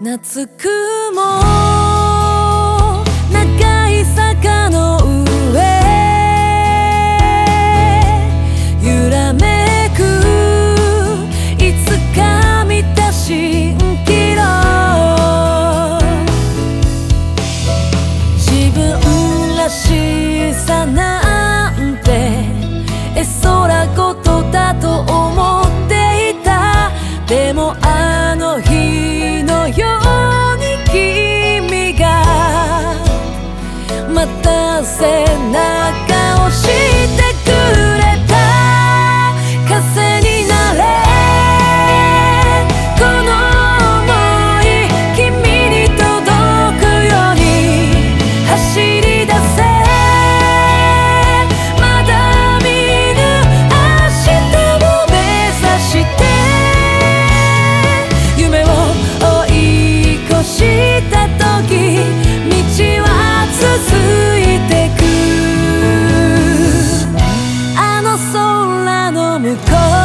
夏雲 Monica.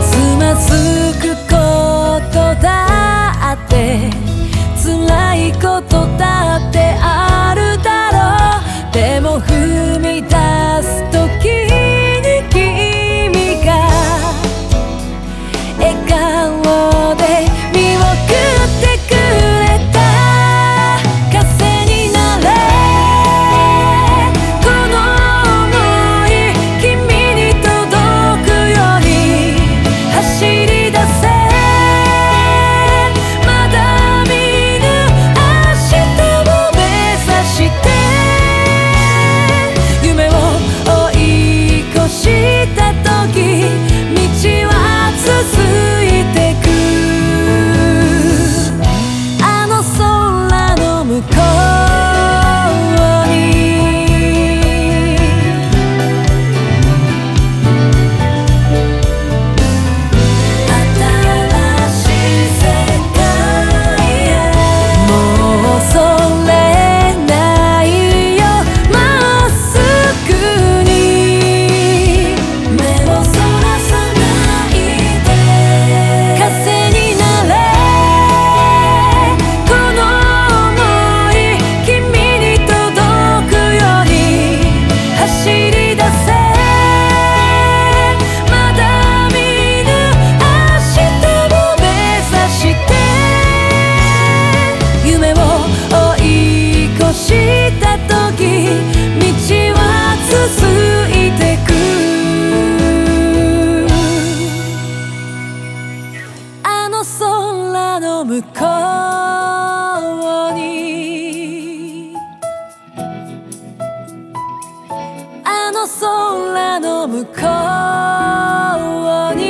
つまずくことだ向こうに。あの空の向こうに。